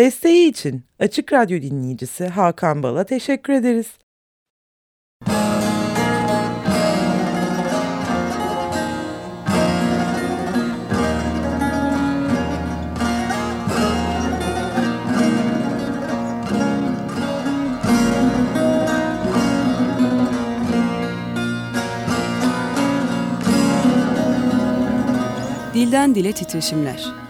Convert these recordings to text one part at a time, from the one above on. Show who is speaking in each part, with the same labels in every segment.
Speaker 1: Desteği için Açık Radyo dinleyicisi Hakan Bal'a teşekkür ederiz.
Speaker 2: Dilden Dile Titreşimler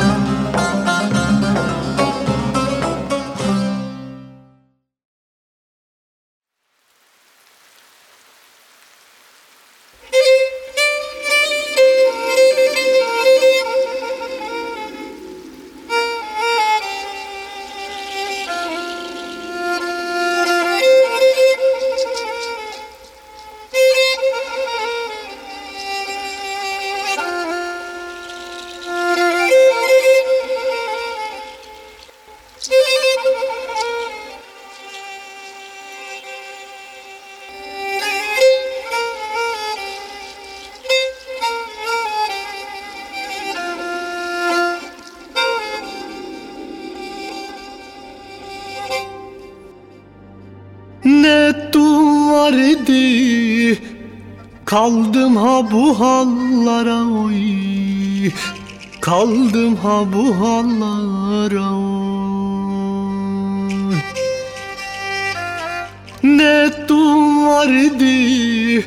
Speaker 3: Kaldım ha bu hallara oy. Kaldım ha bu hallara oy. Ne ettim vardı?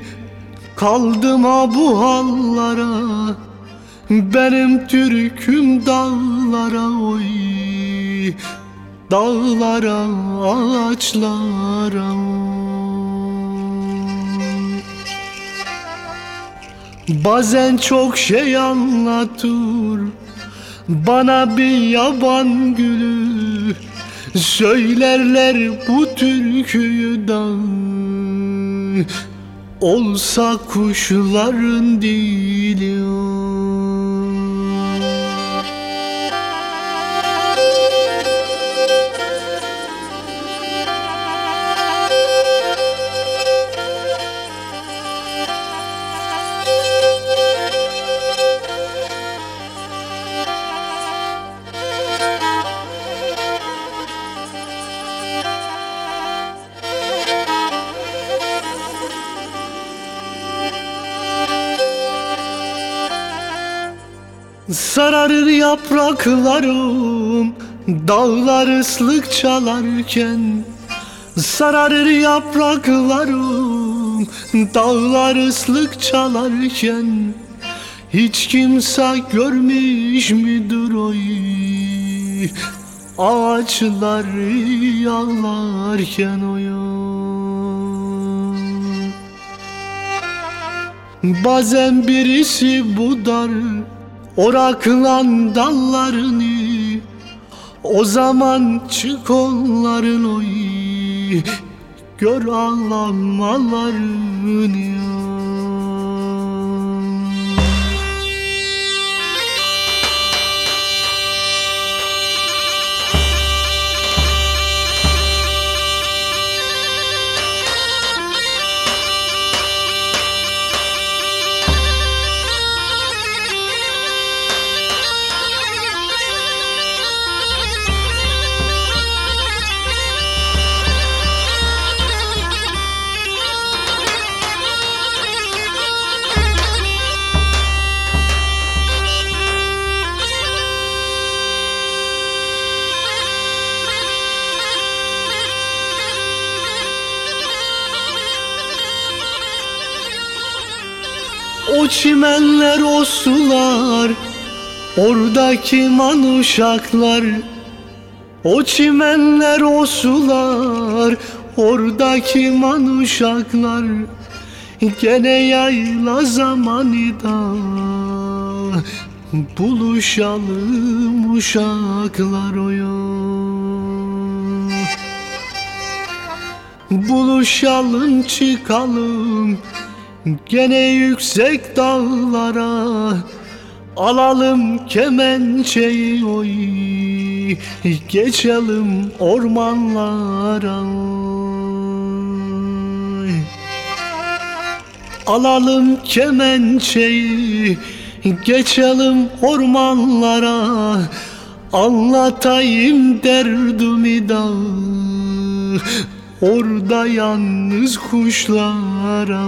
Speaker 3: Kaldım ha bu hallara. Benim türküm dağlara oy. Dağlara ağaçlara oy Bazen çok şey anlatır Bana bir yaban gülü. Söylerler bu türküyü da Olsa kuşların dili Sararır yapraklarım Dağlar ıslık çalarken. Sararır yapraklarım Dağlar ıslık çalarken. Hiç kimse görmüş müdür oy? Ağaçlar yağlarken oyun Bazen birisi budar Oraklan dallarını O zaman çık onların oy. Gör ağlamalarını O çimenler o sular Oradaki manuşaklar O çimenler o sular Oradaki manuşaklar Gene yayla zamanı da Buluşalım uşaklar oyun Buluşalım çıkalım Gene yüksek dağlara Alalım kemençeyi oy. Geçelim ormanlara. Alalım kemençeyi geçelim ormanlara. Anlatayım derdimi da. Orada yalnız kuşlara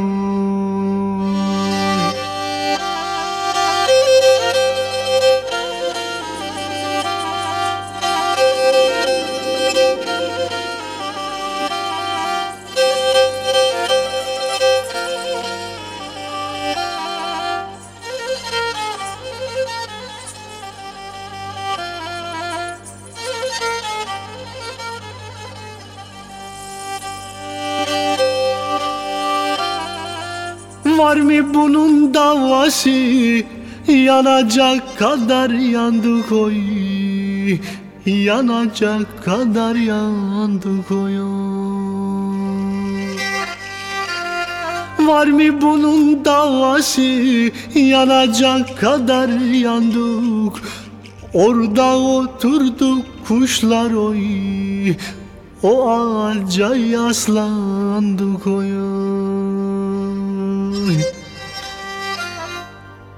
Speaker 3: Var mı bunun davası? Yanacak kadar yandık oy Yanacak kadar yandık oy Var mı bunun davası? Yanacak kadar yandık Orada oturduk kuşlar oy. O ağaca yaslandık oy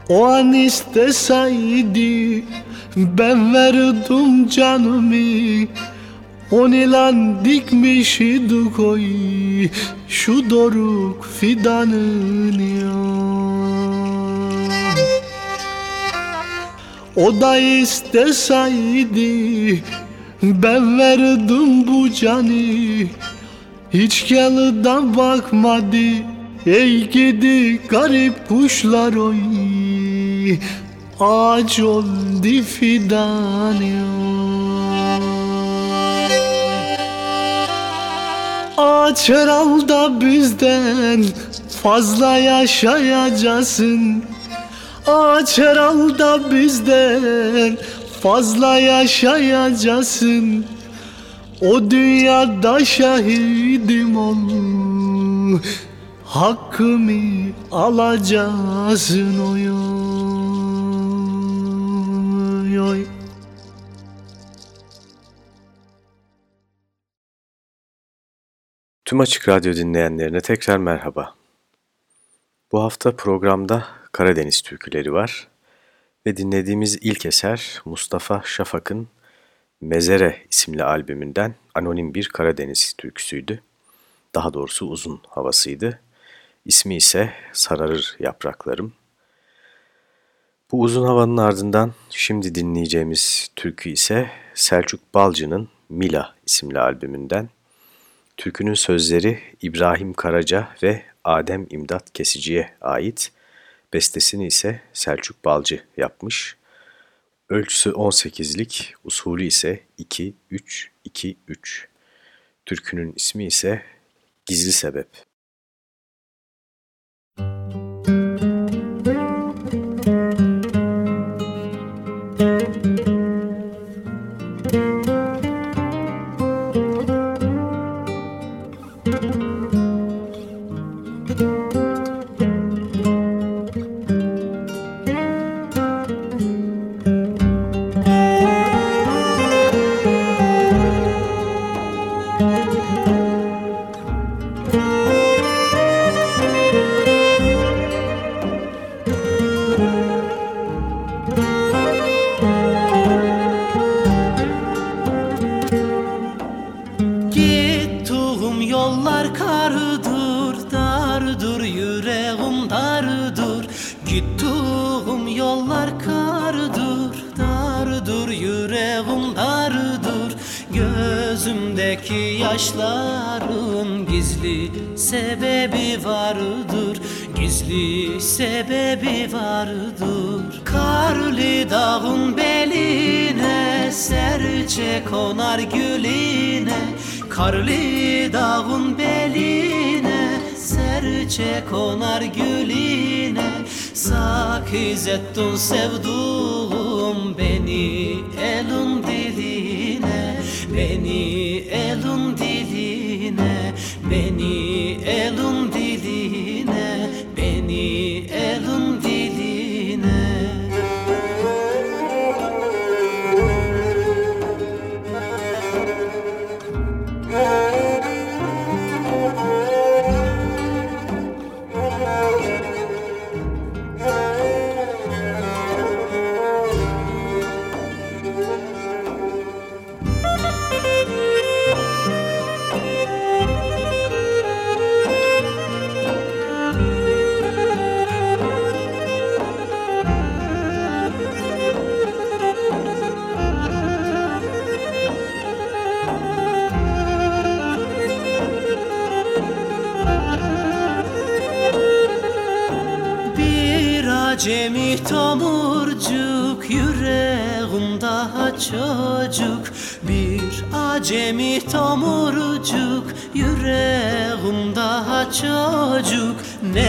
Speaker 3: O an isteseydi ben verdim canımı. On ilan dikmişidik oy şu doruk fidanını O da isteseydi ben verdim bu canı. Hiç gelden bakmadı Ey gidi garip kuşlar oy Oldu fidan Ağaç herhalde bizden fazla yaşayacaksın Ağaç herhalde bizden fazla yaşayacaksın O dünyada şahidim ol Hakkımı alacaksın oy oy oy
Speaker 4: Tüm Açık Radyo dinleyenlerine tekrar merhaba. Bu hafta programda Karadeniz türküleri var ve dinlediğimiz ilk eser Mustafa Şafak'ın Mezere isimli albümünden anonim bir Karadeniz türküsüydü. Daha doğrusu uzun havasıydı. İsmi ise Sararır Yapraklarım. Bu uzun havanın ardından şimdi dinleyeceğimiz türkü ise Selçuk Balcı'nın Mila isimli albümünden. Türkünün sözleri İbrahim Karaca ve Adem İmdat Kesici'ye ait. Bestesini ise Selçuk Balcı yapmış. Ölçüsü 18'lik, usulü ise 2-3-2-3. Türkünün ismi ise Gizli Sebep.
Speaker 5: Gittiğim çocuk Bir acemi tomurcuk yüreğim daha çocuk. Ne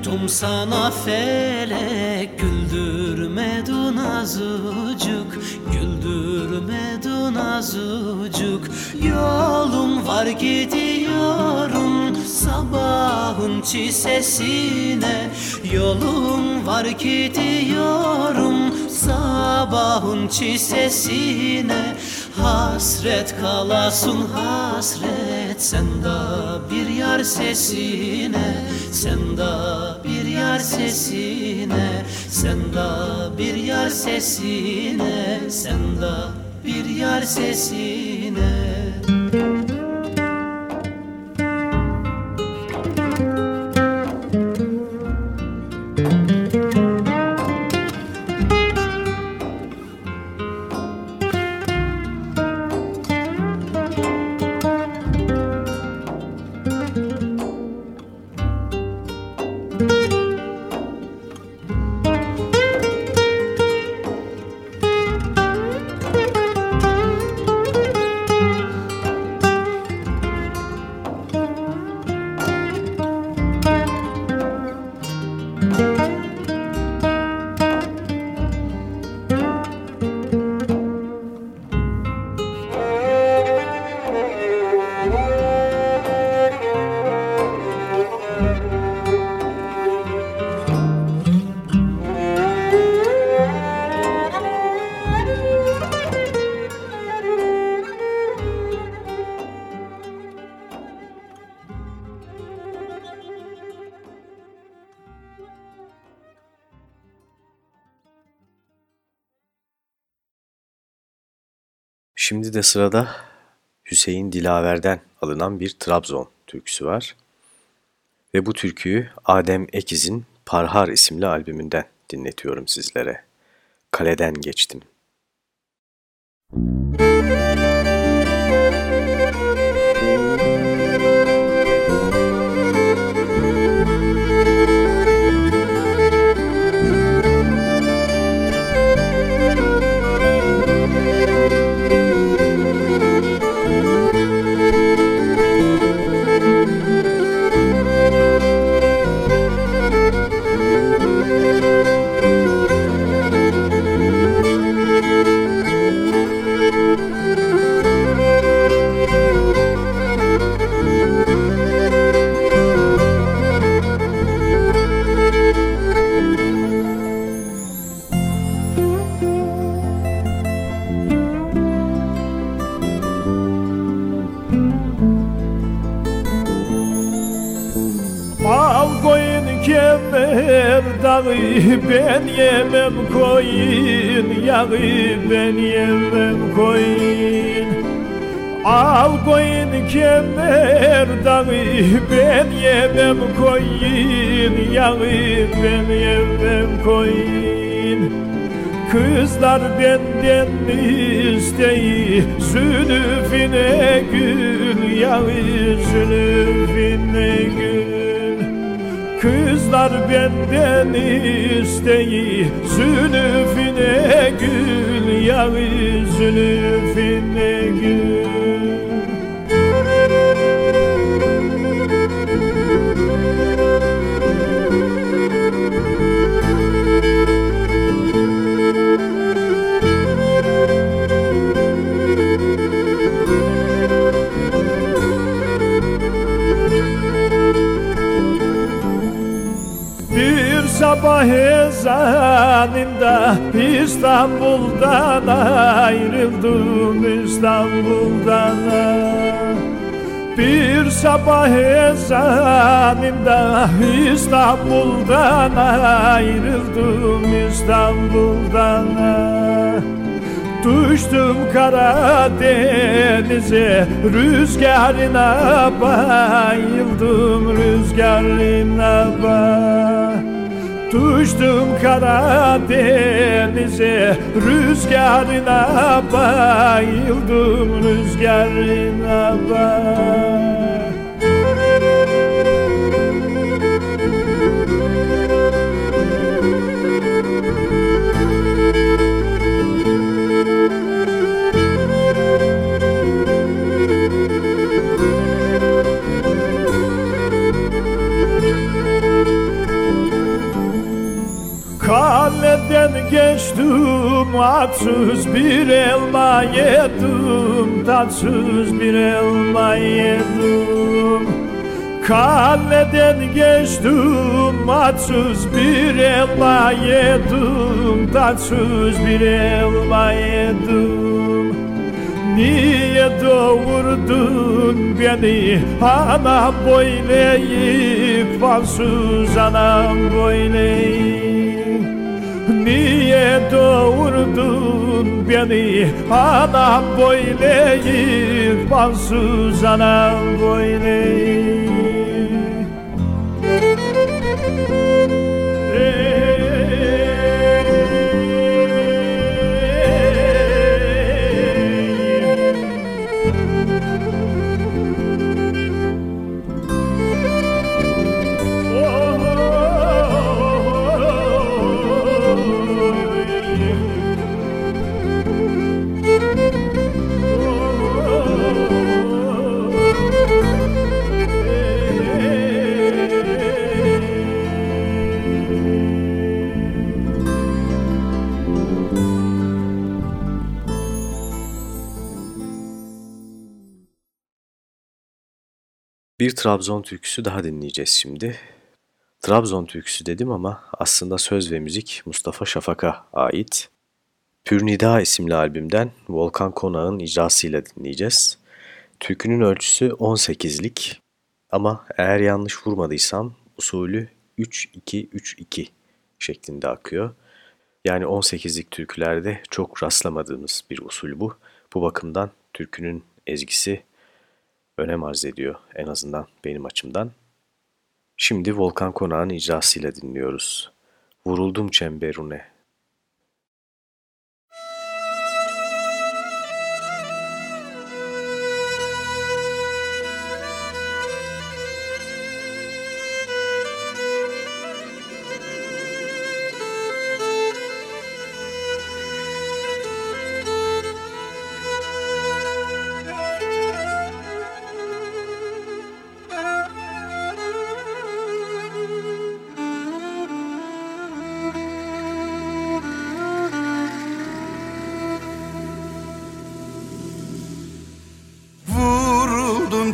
Speaker 5: ettim sana felek güldürmedin azıcık Güldürmedin azıcık Yolum var gidiyorum sabahın çisesine. Yolum var gidiyorum sabahın çisesine Hasret kalasın hasret. Sen da bir yar sesine Sen da bir yar sesine. Sen da bir yar sesine Sen da bir yar sesine
Speaker 4: Şimdi de sırada Hüseyin Dilaver'den alınan bir Trabzon türküsü var. Ve bu türküyü Adem Ekiz'in Parhar isimli albümünden dinletiyorum sizlere. Kaleden geçtim. Müzik
Speaker 6: yağı ben yemem koyun Yağı ben yemem koyun. Al koyun kemer dağı ben yemem koyun Yağı ben yemem koyun. Kızlar benden isteyi Zülüfine gül yağı zülüfine gül Kızlar benden isteyi Zülüfine gül yağı Zülüfine gül sabah ezanında İstanbul'dan ayrıldım İstanbul'dan. Sabah ezanında İstanbul'dan ayrıldım İstanbul'dan. Düştüm Karadeniz'e Rüzgarına bayıldım Rüzgarına bayıldım Düştüm Karadeniz'e Rüzgarına bayıldım Rüzgarına bayıldım geçtim atsız bir elma yedim Tatsız bir elma yedim. Kaleden geçtim atsız bir elma yedim Tatsız bir elma yedim. Niye doğurdun beni ana böyle ifalsız anam böyle Niye doğurdun beni. Anam böyle ifalsız anam böyle
Speaker 4: Bir Trabzon türküsü daha dinleyeceğiz şimdi. Trabzon türküsü dedim ama aslında söz ve müzik Mustafa Şafak'a ait. Pürnida isimli albümden Volkan Konağ'ın icrasıyla dinleyeceğiz. Türkünün ölçüsü 18'lik ama eğer yanlış vurmadıysam usulü 3-2-3-2 şeklinde akıyor. Yani 18'lik türkülerde çok rastlamadığımız bir usul bu. Bu bakımdan türkünün ezgisi önem arz ediyor en azından benim açımdan. Şimdi Volkan Konağ'ın icrasıyla dinliyoruz. Vuruldum çemberune.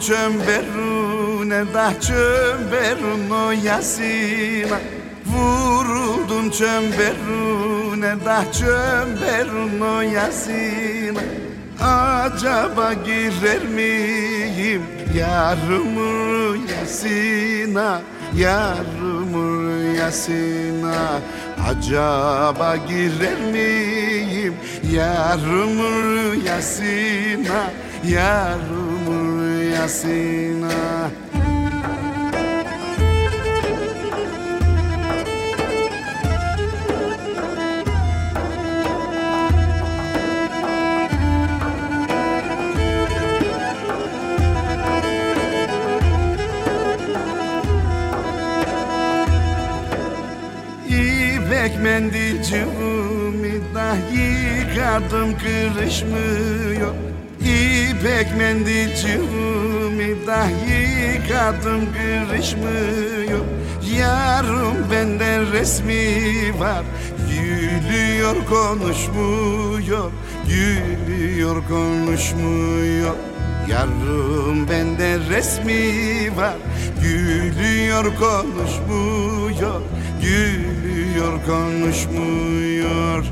Speaker 7: Çemberune da çemberun yasina Vuruldum. Çemberune da çemberun yasina Acaba girer miyim? Yarımın yasina Yarımın yasina Acaba girer miyim? Yarımın yasina Yarımın yasina İpek mendilcimi da yıkadım kırışmıyor İpek mendilcimi da yıkadım kırışmıyor. Yarım benden resmi var Gülüyor konuşmuyor Gülüyor konuşmuyor. Yarım benden resmi var Gülüyor konuşmuyor Gülüyor konuşmuyor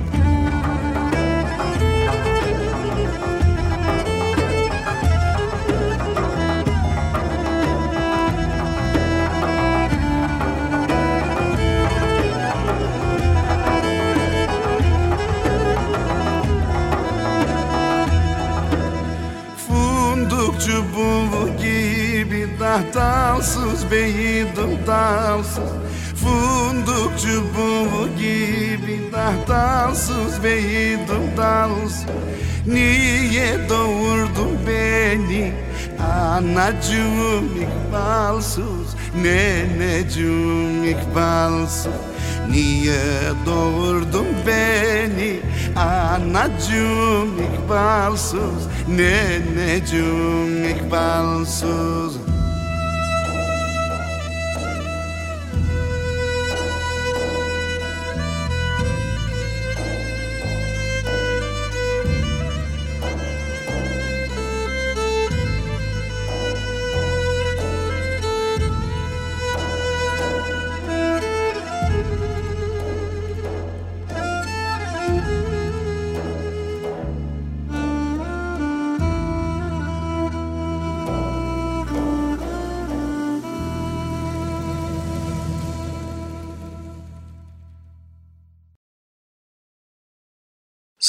Speaker 7: çubuğu gibi da dalsız beydim dalsız Fındık çubuğu gibi da dalsız beydim dalsız Niye doğurdun beni? Anacığım ikbalsız. Neneciğim ikbalsız Niye doğurdun beni? Anacığım ikbalsız. Neneciğim ikbalsız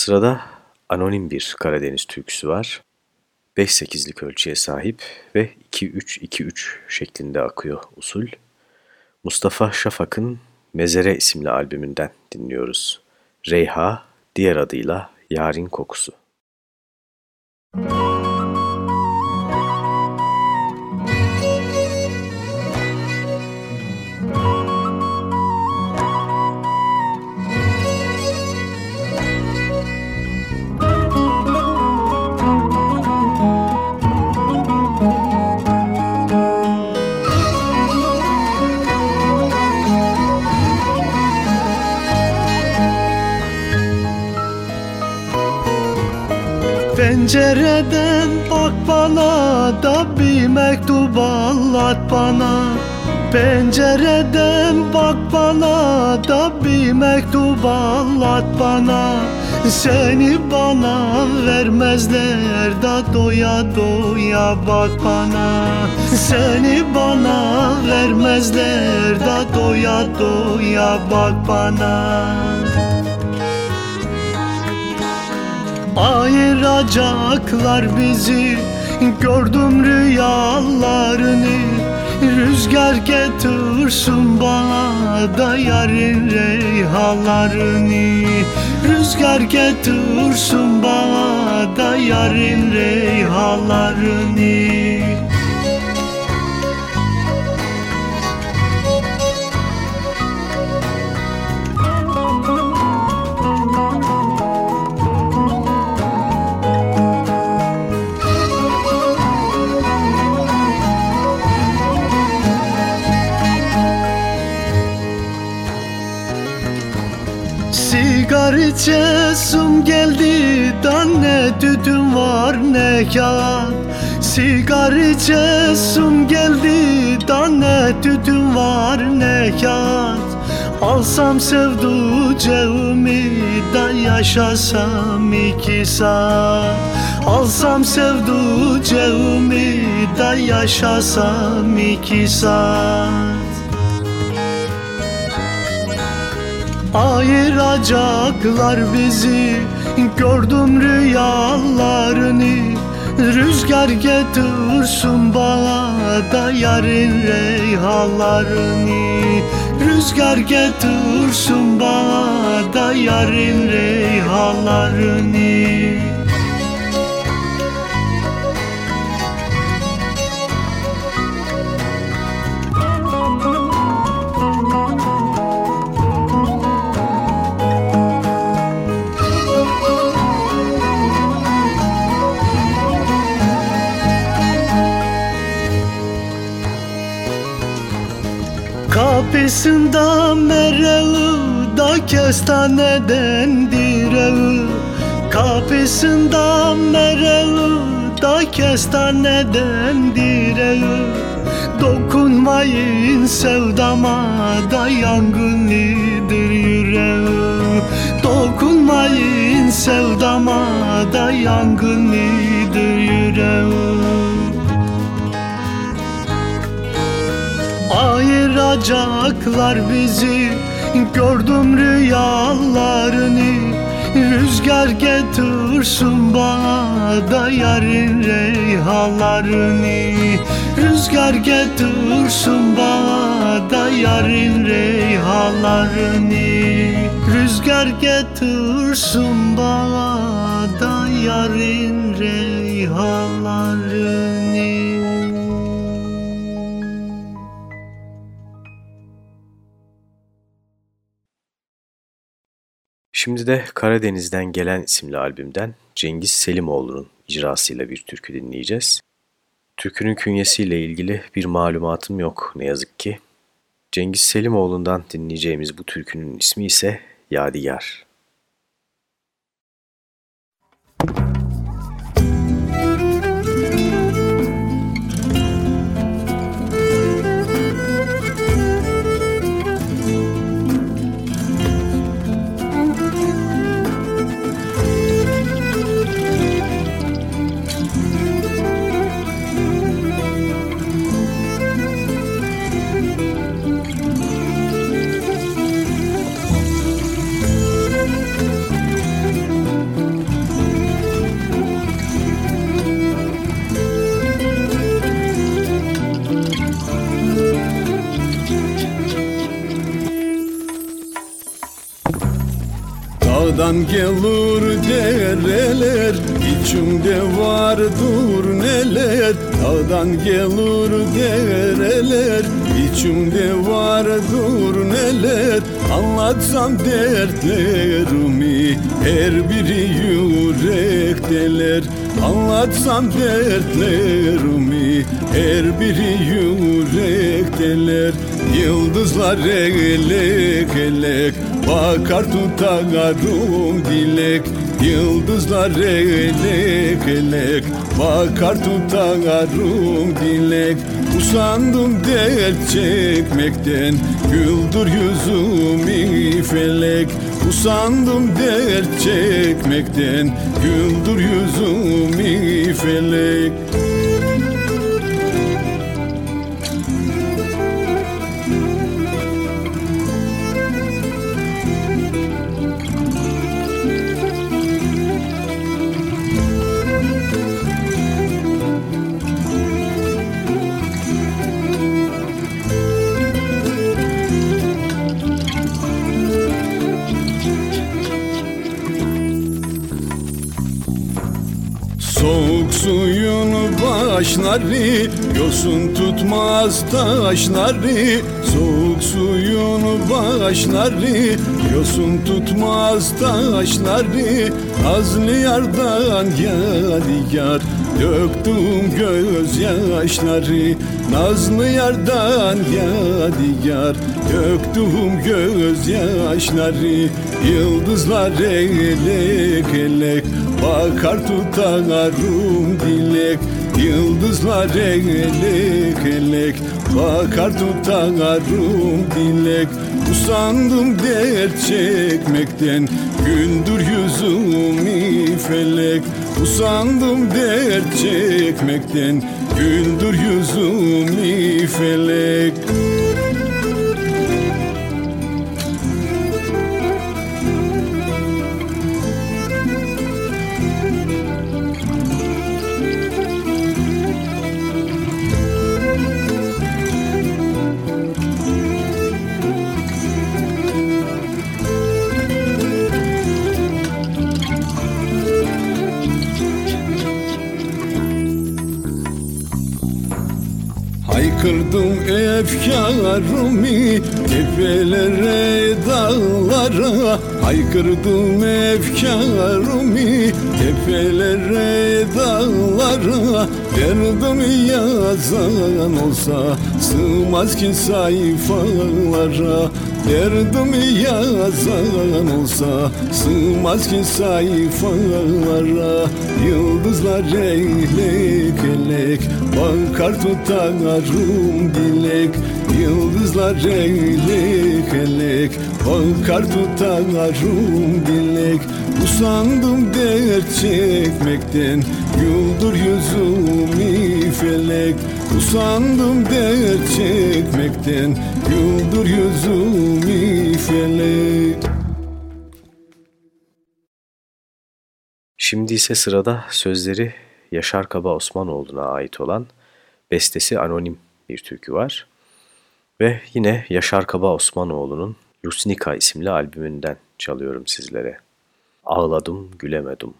Speaker 4: Sırada anonim bir Karadeniz türküsü var. 5-8'lik ölçüye sahip ve 2-3-2-3 şeklinde akıyor usul. Mustafa Şafak'ın Mezere isimli albümünden dinliyoruz. Reyha, diğer adıyla Yarın Kokusu. Müzik
Speaker 3: Pencereden bak bana da bir mektup anlat bana. Pencereden bak bana da bir mektup anlat bana. Seni bana vermezler da doya doya bak bana. Seni bana vermezler da doya doya bak bana Ayıracaklar bizi Gördüm rüyalarını. Rüzgar getirsin bana da yarın reyhalarını. Rüzgar getirsin bana da yarın reyhalarını Sigar içesim geldi da ne tütün var ne kağıt Sigar içesim geldi da ne tütün var ne kağıt Alsam sevduceğimi da yaşasam iki saat. Alsam sevduceğimi da yaşasam iki saat Ayıracaklar bizi Gördüm rüyalarını. Rüzgar getirsin bana da yarın reyhalarını. Rüzgar getirsin bana da yarın reyhalarını Kapısında mereği da kestaneden direği Kapısında mereği da kestaneden direği Dokunmayın sevdama da yangınlıdır yüreği Dokunmayın sevdama da yangınlıdır yüreği Ayıracaklar bizi Gördüm rüyalarını. Rüzgar getirsin bana da yarın reyhan reyhanlarını Rüzgar getirsin bana da yarın reyhanlarını Rüzgar getirsin bana da yarın reyhanlarını
Speaker 4: Şimdi de Karadeniz'den gelen isimli albümden Cengiz Selimoğlu'nun icrasıyla bir türkü dinleyeceğiz. Türkünün künyesiyle ilgili bir malumatım yok ne yazık ki. Cengiz Selimoğlu'ndan dinleyeceğimiz bu türkünün ismi ise Yadigar.
Speaker 8: Dağdan gelir dereler içimde vardır neler? Dağdan gelir dereler içimde vardır neler? Anlatsam dertlerimi her biri yürekteler Anlatsam dertlerimi her biri yürekteler Yıldızlar elek elek Bakar tutarım dilek Yıldızlar elek elek. Bakar tutarım dilek Usandım dert çekmekten. Güldür yüzümü felek Usandım dert çekmekten. Güldür yüzümü felek başları Yosun tutmaz taşları Soğuk suyun başları Yosun tutmaz taşları. Nazlı yardan yadigar Döktüm gözyaşları. Nazlı yardan yadigar Döktüm gözyaşları. Yıldızlar elek elek Bakar tutarım dilek Yıldızlar elek elek Bakar tutarım dilek. Usandım dert çekmekten Güldür yüzümü felek Usandım dert çekmekten Güldür yüzümü felek efkarımı tepelere dağlara Haykırdım efkarımı tepelere dağlara. Derdimi yazan olsa sığmaz ki sayfalara. Derdimi yazan olsa sığmaz ki sayfalara. Yıldızlar elek elek bakar tutarım dilek Yıldızlar elek elek. Bakar tutarım dilek Usandım dert çekmekten. Güldür yüzümü felek Usandım dert çekmekten. Güldür yüzümü felek
Speaker 4: Şimdi ise sırada sözleri Yaşar Kaba Osmanoğlu'na ait olan bestesi anonim bir türkü var. Ve yine Yaşar Kaba Osmanoğlu'nun Yusnika isimli albümünden çalıyorum sizlere. Ağladım, gülemedim.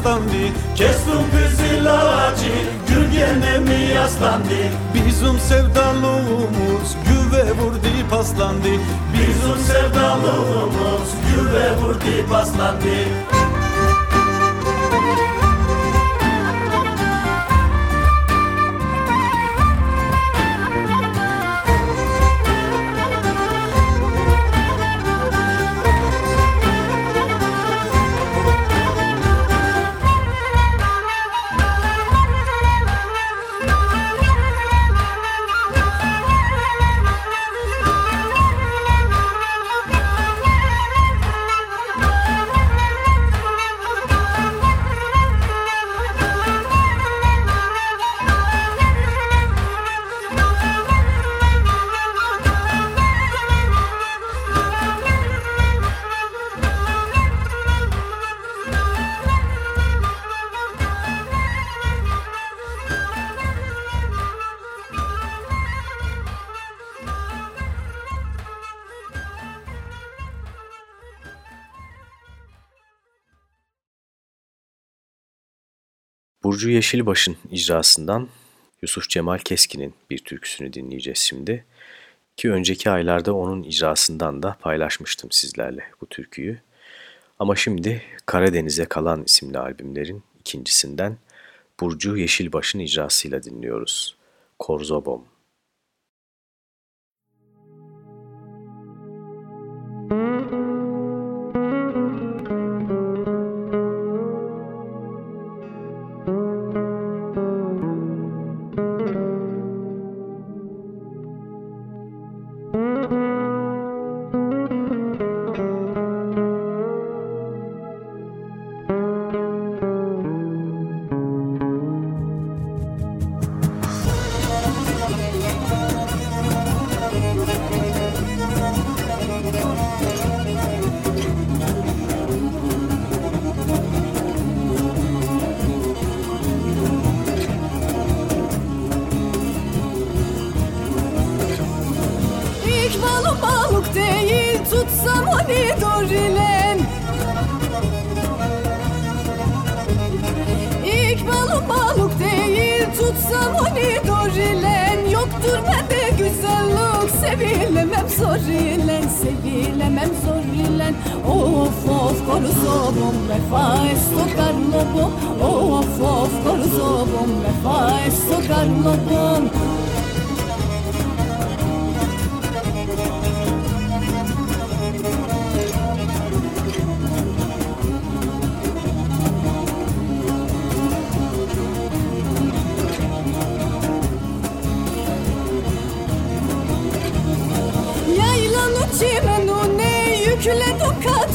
Speaker 8: Mi yaslandı
Speaker 9: Kestim kızıl ağacı Gürgene mi yaslandı?
Speaker 8: Bizim sevdalığımız güve vurdu paslandı
Speaker 9: Bizim sevdalığımız güve vurdu paslandı
Speaker 4: Yeşilbaş'ın icrasından Yusuf Cemal Keskin'in bir türküsünü dinleyeceğiz şimdi. Ki önceki aylarda onun icrasından da paylaşmıştım sizlerle bu türküyü. Ama şimdi Karadeniz'e kalan isimli albümlerin ikincisinden Burcu Yeşilbaş'ın icrasıyla dinliyoruz. Korzobom.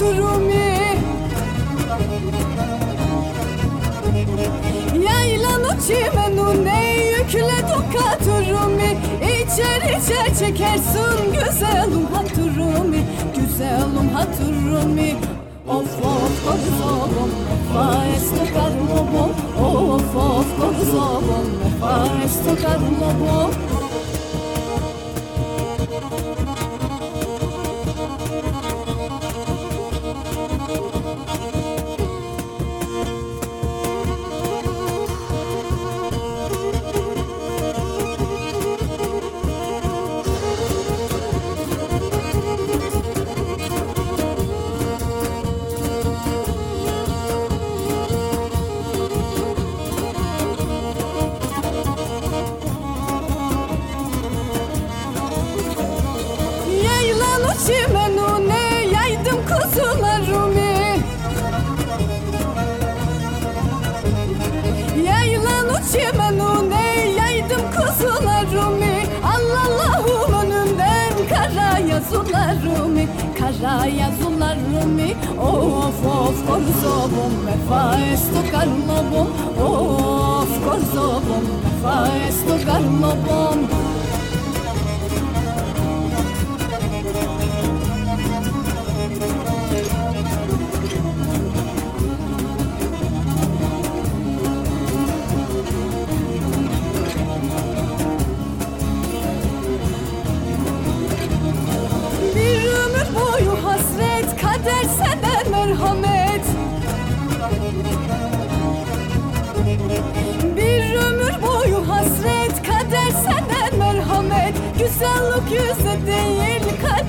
Speaker 10: Turumi Yaylanı çimenune yükle toka turumi İçer içer çekersin güzelim haturumi Güzelim haturumi Of of korzobom Faesto karlobom Of of korzobom Faesto karlobom kara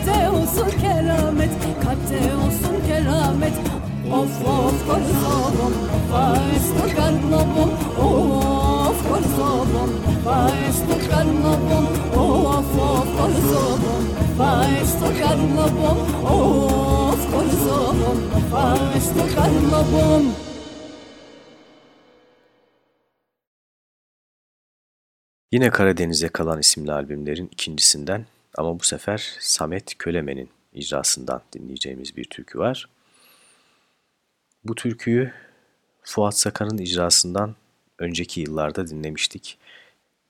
Speaker 10: Kalpte olsun keramet Kalpte olsun keramet. Of of korzobom Faesto karlobom Of korzobom Faesto karlobom Of of korzobom Faesto karlobom Of korzobom Faesto karlobom
Speaker 4: Yine Karadeniz'e kalan isimli albümlerin ikincisinden ama bu sefer Samet Kölemen'in icrasından dinleyeceğimiz bir türkü var. Bu türküyü Fuat Sakan'ın icrasından önceki yıllarda dinlemiştik.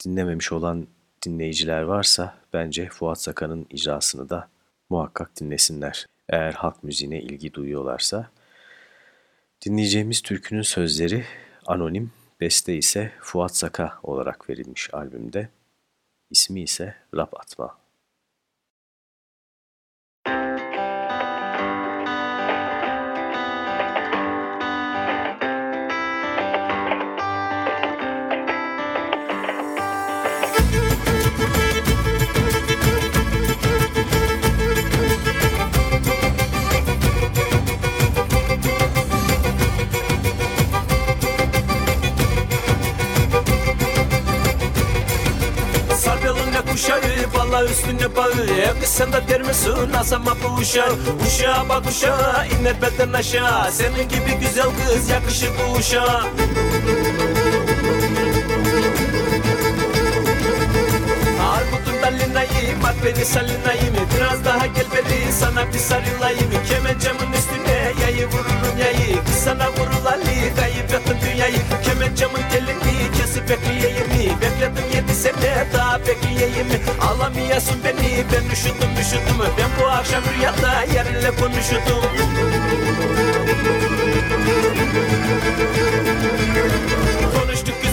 Speaker 4: Dinlememiş olan dinleyiciler varsa bence Fuat Sakan'ın icrasını da muhakkak dinlesinler. Eğer halk müziğine ilgi duyuyorlarsa. Dinleyeceğimiz türkünün sözleri anonim Beste ise Fuat Saka olarak verilmiş albümde. İsmi ise Rap Atma.
Speaker 11: Valla üstüne bağı. Kız sen de der misin Asama bu uşağı? Bak uşağa iner beden aşağı. Senin gibi güzel kız yakışır bu uşağa. Armutun dalinayım At beni salinayım Biraz daha gel beni sana bir sarılayım Kemencamın üstüne yayı vururum yayı. Kız sana vurulalı kayıp yakın dünyayı Kemencamın telini kesip bekleyeyim Bekledim yedi sene daha bekleyeyim Alamıyorsun beni ben üşüdüm üşüdüm. Ben bu akşam rüyada yarınla konuşudum Konuştuk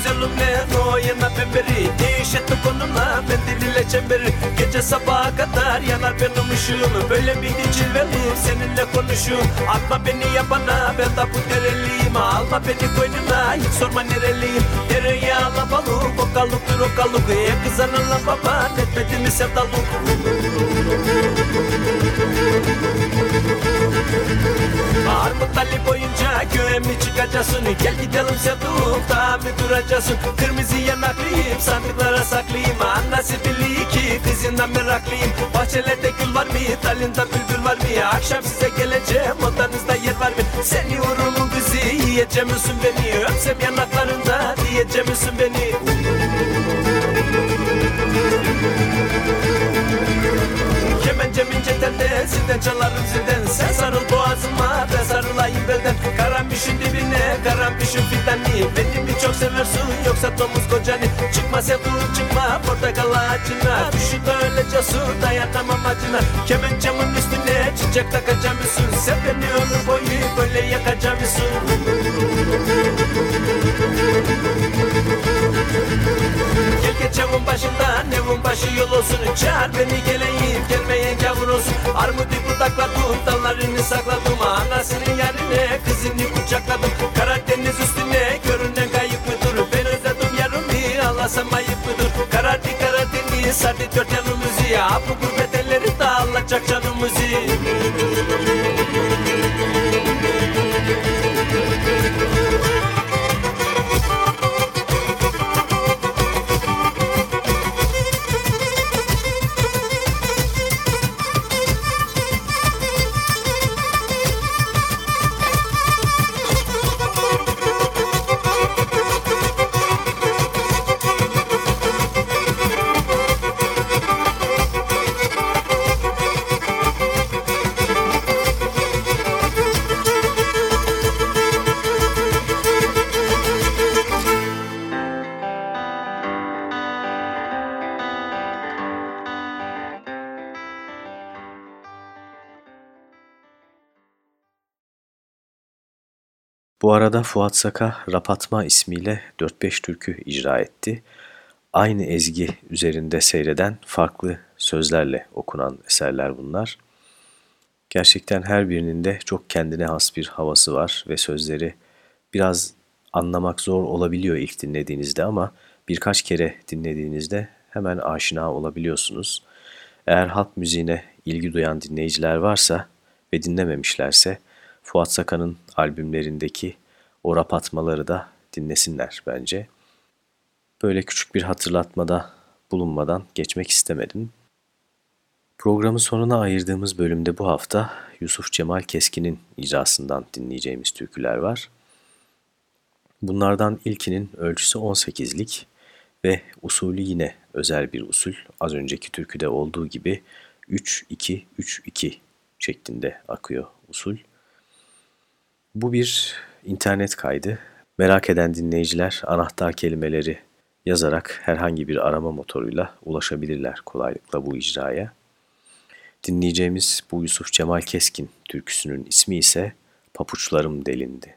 Speaker 11: güzelimle o yana bemberi Değiş etti konumla mendiliyle çemberi? Gece sabaha kadar yanar benim ışığım Böyle bir cilveliyim seninle konuşuyorum Atma beni yabana ben de bu dereliyim. Alma beni koynuna hiç sorma nereliyim. Tereyağla balık okalıktır okalık E kızanınla baba etmedi mi sevdalık Armut Ali boyunca göğe mi çıkacaksın. Gel gidelim sevduğum daha mı duracaksın. Kırmızı yanaklıyım sandıklara saklayayım Annesi biliyor ki kızından meraklıyım. Bahçelerde gül var mı dalında bülbül var mı? Akşam size geleceğim odanızda yer var mı? Seni vurumun kızı yiyeceğim beni. Öpsem yanaklarında diyeceğim beni Kemencem ince telde zilden çalarım zilden. Sen sarıl boğazıma ben sarılayım belden. Karanmışın dibine karanmışın fidanı. Beni mi çok seversin yoksa domuz kocanı? Çıkma sevduğum çıkma portakal ağacına. Düşün de öyle cesur dayanamam acına. Kemencemin üstüne çiçek takacağım mısın Sen beni ömür boyu böyle yakacağım mısın Gel geç evin başından evin başı yol olsun. Çağır beni geleyim gelmeyen gavur olsun. Armudu budakladım dallarını sakladım. Anasının yerine kızını kucakladım. Karadeniz üstüne görünen kayıp mıdır? Ben özledim yarımı ağlasam ayıp mıdır? Karardı Karadeniz sardı dört yanımızı. Ya bu gurbet elleri dağılacak canımızı
Speaker 4: Bu arada Fuat Saka Rapatma ismiyle 4-5 türkü icra etti. Aynı ezgi üzerinde seyreden farklı sözlerle okunan eserler bunlar. Gerçekten her birinin de çok kendine has bir havası var ve sözleri biraz anlamak zor olabiliyor ilk dinlediğinizde ama birkaç kere dinlediğinizde hemen aşina olabiliyorsunuz. Eğer halk müziğine ilgi duyan dinleyiciler varsa ve dinlememişlerse Fuat Sakan'ın albümlerindeki o rapatmaları da dinlesinler bence. Böyle küçük bir hatırlatmada bulunmadan geçmek istemedim. Programın sonuna ayırdığımız bölümde bu hafta Yusuf Cemal Keskin'in icrasından dinleyeceğimiz türküler var. Bunlardan ilkinin ölçüsü 18'lik ve usulü yine özel bir usul. Az önceki türküde olduğu gibi 3-2-3-2 şeklinde akıyor usul. Bu bir internet kaydı. Merak eden dinleyiciler anahtar kelimeleri yazarak herhangi bir arama motoruyla ulaşabilirler kolaylıkla bu icraya. Dinleyeceğimiz bu Yusuf Cemal Keskin türküsünün ismi ise Papuçlarım Delindi.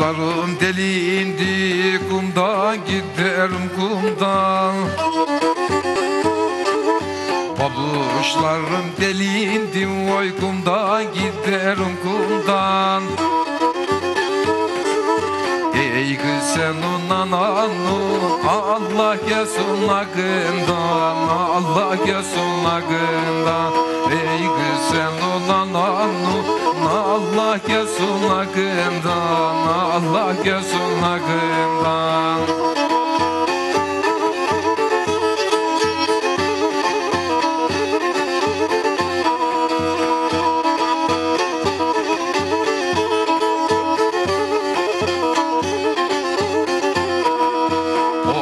Speaker 12: Babuşlarım delindi kumda giderim kumdan. Babuşlarım delindi oy kumda giderim kumdan. Ey kız sen unan anu Allah gelsin akından Allah gelsin akından Ey kız sen unan anu Allah gelsin akından Allah gelsin akından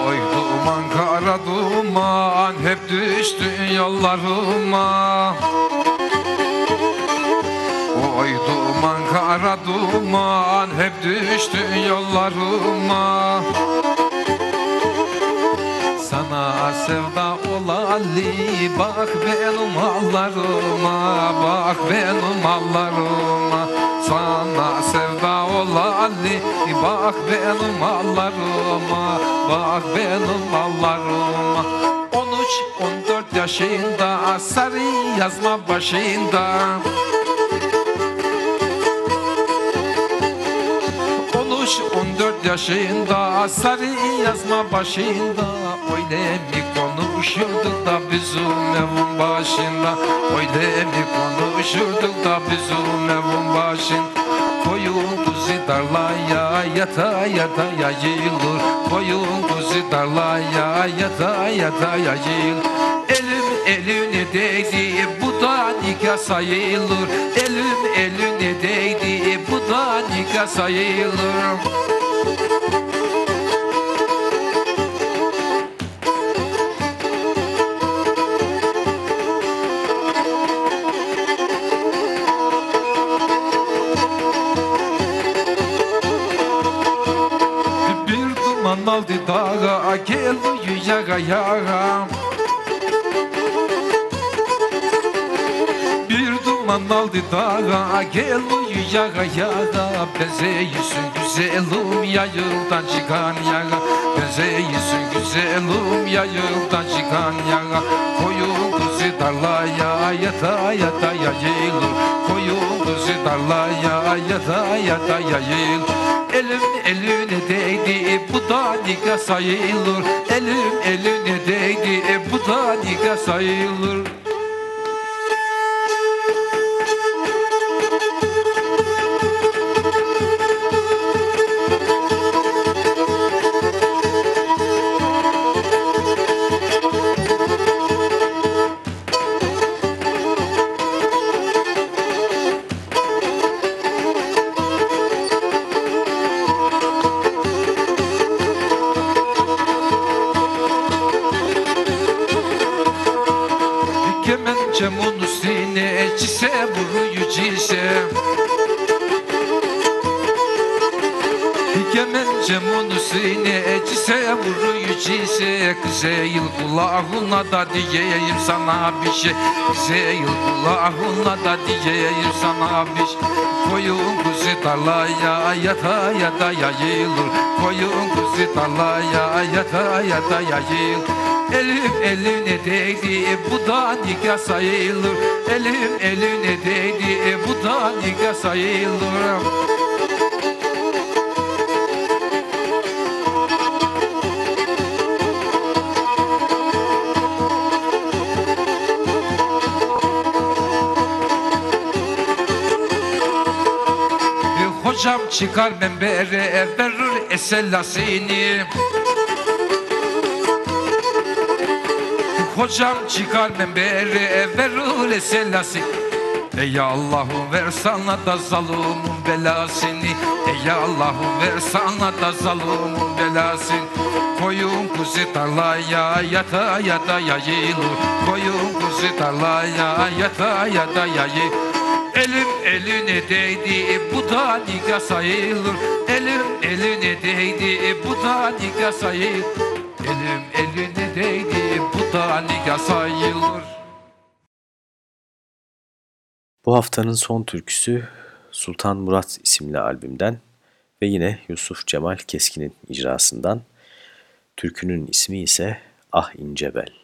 Speaker 12: Oy duman kara duman hep düştün yollarıma hep düştün yollarıma. Sana sevda olali bak benim mallarıma Bak benim mallarıma. Sana sevda olali Ali Bak benim mallarıma Bak benim mallarıma. 13-14 yaşında Sarı yazma başında yaşında Sarı yazma başında. Öyle mi konuşurduk da bizim evin başında. Öyle mi konuşurduk da bizim evin başında. Koyun kuzu tarlaya yata yata yayılır. Koyun kuzu tarlaya yata yata yayılır. Elim eline değdi bu da nikah sayılır. Elim eline değdi bu da nikah sayılır yağa yağa Bir duman aldı dağa geldi yağa yağa Benzeyisin güzelim yayıldan çıkan yağa Benzeyisin güzelim yayıldan çıkan yağa Koyun kuzu tarlaya yata yata yayılır. Koyun kuzu tarlaya yata yata yayılır Elim eline değdi bu da nikah sayılır. Elim eline değdi bu da nikah sayılır sana bir şey. Güzel kulağına da diyeyim sana bir şey. Koyun kuzu tarlaya yata yata yayılır. Koyun kuzu tarlaya yata yata yayılır. Elim eline değdi bu da nikah sayılır. Elim eline değdi bu da nikah sayılır Hocam çıkar membere verir esellasini. Hocam çıkar membere verir esellasini. Ey Allah'ım ver sana da zalımın belasını Ey Allah'ım ver sana da zalımın belasını Koyun kuzu tarlaya yata yata yayılır. Koyun kuzu tarlaya yata yata yayılır Elim eline değdi bu da nikah sayılır Elim eline değdi bu da nikah sayılır Elim eline değdi bu da nikah sayılır
Speaker 4: Bu haftanın son türküsü Sultan Murat isimli albümden ve yine Yusuf Cemal Keskin'in icrasından. Türkünün ismi ise Ah İncebel.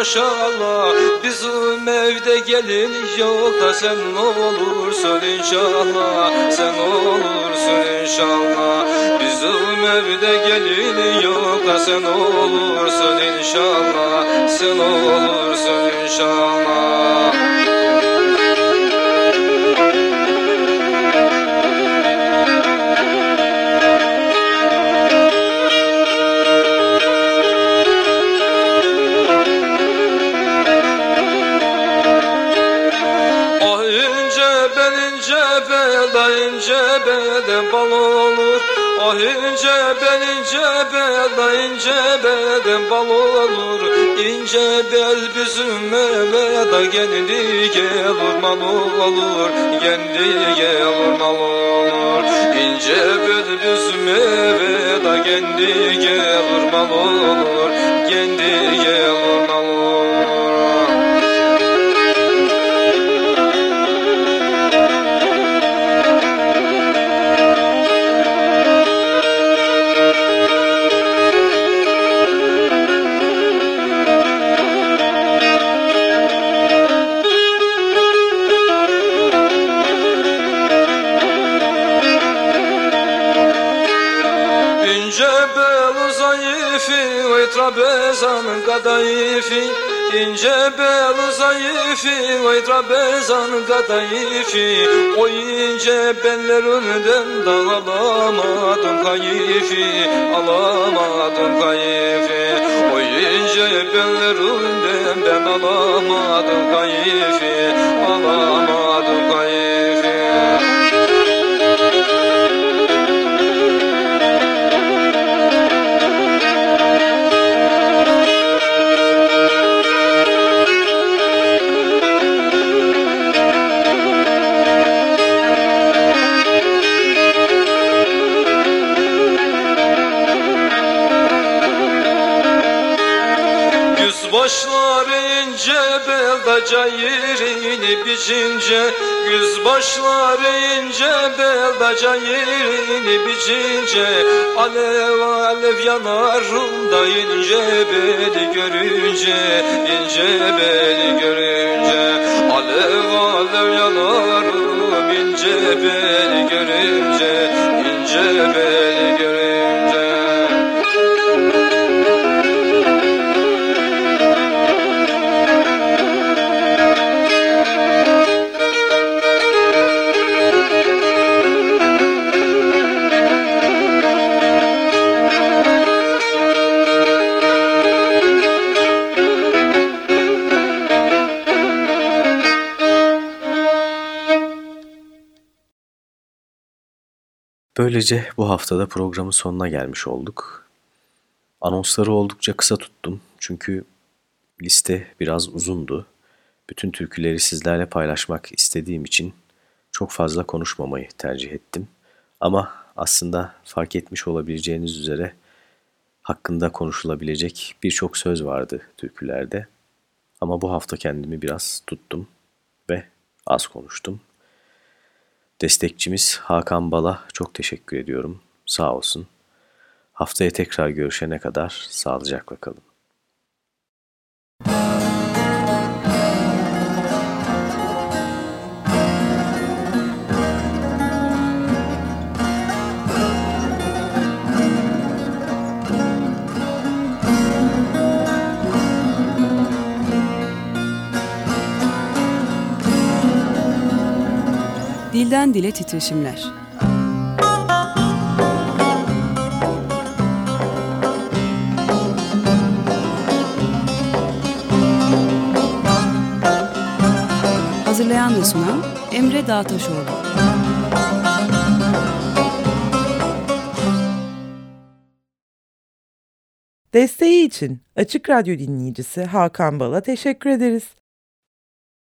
Speaker 13: Maşallah. Bizim evde gelin yok da sen olursun inşallah. Sen olursun inşallah. Bizim evde gelin yok da sen olursun inşallah. Sen olursun inşallah Ah ince bel ince bel ince beden bal olur. İnce bel bizim eve da kendi gelir mal olur. Kendi gelir mal olur. İnce bel bizim eve da kendi gelir mal olur. Kendi gelir ince bel zayıfi Vay trabezan kadayıfi O ince bellerinden de alamadım kayıfi Alamadım kayıfi O ince bellerinden ben alamadım kayıfi Alamadım cayırını biçince Güz başlar ince belda yerini biçince Alev alev yanarım ince beli görünce ince beli görünce Alev alev yanarım ince beli görünce ince beli görünce
Speaker 4: Böylece bu haftada programın sonuna gelmiş olduk. Anonsları oldukça kısa tuttum çünkü liste biraz uzundu. Bütün türküleri sizlerle paylaşmak istediğim için çok fazla konuşmamayı tercih ettim. Ama aslında fark etmiş olabileceğiniz üzere hakkında konuşulabilecek birçok söz vardı türkülerde. Ama bu hafta kendimi biraz tuttum ve az konuştum. Destekçimiz Hakan Bal'a çok teşekkür ediyorum. Sağ olsun. Haftaya tekrar görüşene kadar sağlıcakla kalın.
Speaker 2: Dilden dile titreşimler. Hazırlayan ve sunan Emre Dağtaşoğlu.
Speaker 1: Desteği için Açık Radyo dinleyicisi Hakan Bal'a teşekkür ederiz.